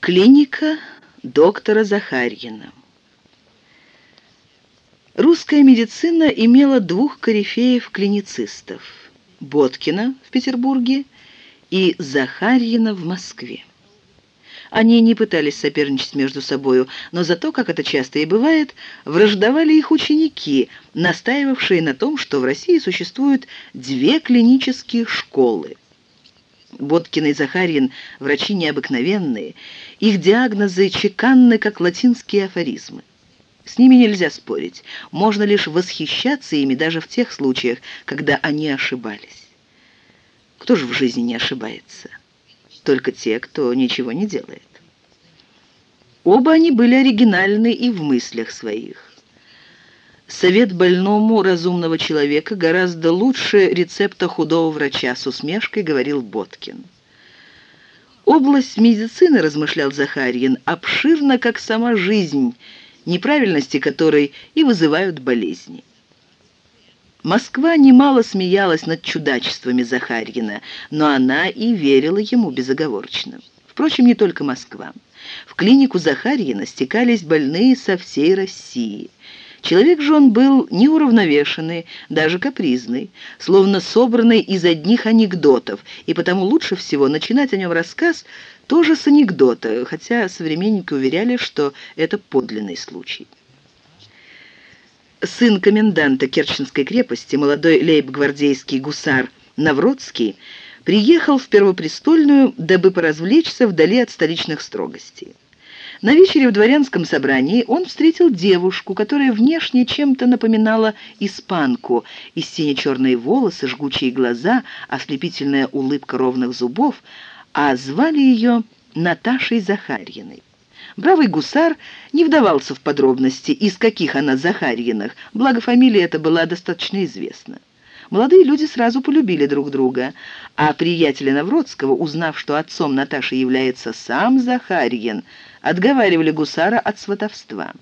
Клиника доктора Захарьина. Русская медицина имела двух корифеев-клиницистов – Боткина в Петербурге и Захарьина в Москве. Они не пытались соперничать между собою, но зато, как это часто и бывает, враждовали их ученики, настаивавшие на том, что в России существуют две клинические школы – Боткин и Захарин – врачи необыкновенные. Их диагнозы чеканны, как латинские афоризмы. С ними нельзя спорить. Можно лишь восхищаться ими даже в тех случаях, когда они ошибались. Кто же в жизни не ошибается? Только те, кто ничего не делает. Оба они были оригинальны и в мыслях своих. Совет больному разумного человека гораздо лучше рецепта худого врача, с усмешкой говорил Боткин. Область медицины, размышлял Захарьин, обширна, как сама жизнь, неправильности которой и вызывают болезни. Москва немало смеялась над чудачествами Захарьина, но она и верила ему безоговорочно. Впрочем, не только Москва. В клинику Захарьина стекались больные со всей России – Человек же он был неуравновешенный, даже капризный, словно собранный из одних анекдотов, и потому лучше всего начинать о нем рассказ тоже с анекдота, хотя современники уверяли, что это подлинный случай. Сын коменданта Керченской крепости, молодой лейб-гвардейский гусар Навродский, приехал в Первопрестольную, дабы поразвлечься вдали от столичных строгостей. На вечере в дворянском собрании он встретил девушку, которая внешне чем-то напоминала испанку. Из сине-черные волосы, жгучие глаза, ослепительная улыбка ровных зубов, а звали ее Наташей Захарьиной. Бравый гусар не вдавался в подробности, из каких она Захарьиных, благо фамилия эта была достаточно известна. Молодые люди сразу полюбили друг друга, а приятели Навродского, узнав, что отцом Наташи является сам Захарьин, отговаривали гусара от сватовства.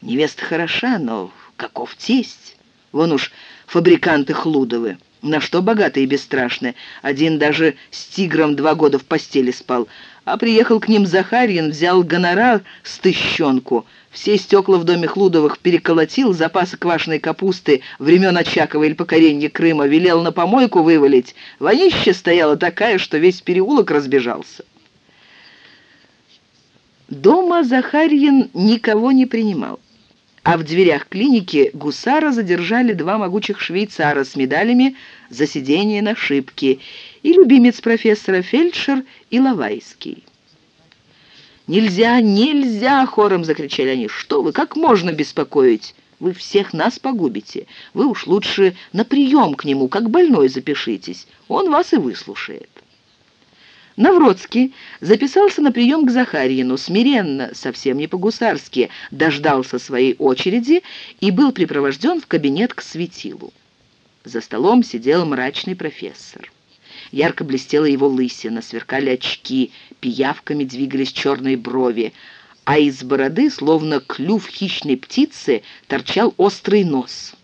Невеста хороша, но каков тесть? Вон уж фабриканты Хлудовы. На что богатые и бесстрашны. Один даже с тигром два года в постели спал. А приехал к ним Захарьин, взял гонорар с тыщенку. Все стекла в доме Хлудовых переколотил, запасы квашеной капусты времен Очакова или покорения Крыма велел на помойку вывалить. Вонища стояла такая, что весь переулок разбежался. Дома Захарьин никого не принимал. А в дверях клиники гусара задержали два могучих швейцара с медалями за сидение на шибке и любимец профессора фельдшер Иловайский. «Нельзя, нельзя!» — хором закричали они. «Что вы, как можно беспокоить? Вы всех нас погубите. Вы уж лучше на прием к нему, как больной запишитесь. Он вас и выслушает». Навродский записался на прием к Захарьину, смиренно, совсем не по-гусарски, дождался своей очереди и был припровожден в кабинет к светилу. За столом сидел мрачный профессор. Ярко блестела его лысина, сверкали очки, пиявками двигались черные брови, а из бороды, словно клюв хищной птицы, торчал острый нос.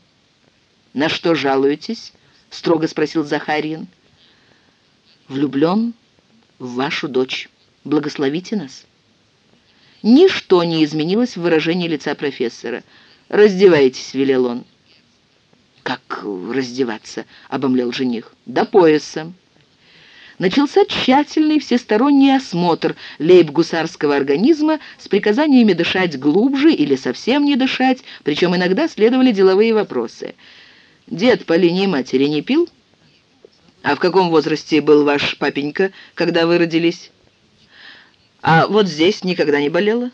«На что жалуетесь?» — строго спросил Захарьин. «Влюблен?» в вашу дочь. Благословите нас». Ничто не изменилось в выражении лица профессора. «Раздевайтесь», — велел он. «Как раздеваться?» — обомлел жених. «До пояса». Начался тщательный всесторонний осмотр лейб-гусарского организма с приказаниями дышать глубже или совсем не дышать, причем иногда следовали деловые вопросы. «Дед по линии матери не пил?» А в каком возрасте был ваш папенька, когда вы родились? А вот здесь никогда не болела?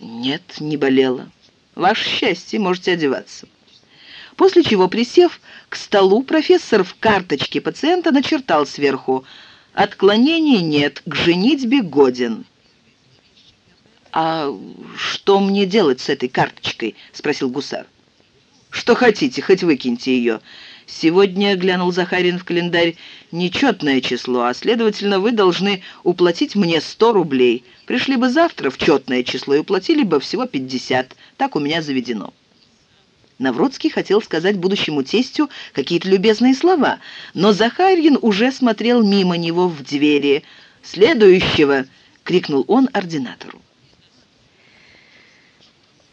Нет, не болела. Ваше счастье, можете одеваться. После чего, присев к столу, профессор в карточке пациента начертал сверху «Отклонений нет, к женитьбе годен». «А что мне делать с этой карточкой?» — спросил гусар. «Что хотите, хоть выкиньте ее. Сегодня, глянул Захарин в календарь, нечетное число, а, следовательно, вы должны уплатить мне 100 рублей. Пришли бы завтра в четное число и уплатили бы всего 50. Так у меня заведено». Навродский хотел сказать будущему тестю какие-то любезные слова, но Захарин уже смотрел мимо него в двери. «Следующего!» крикнул он ординатору.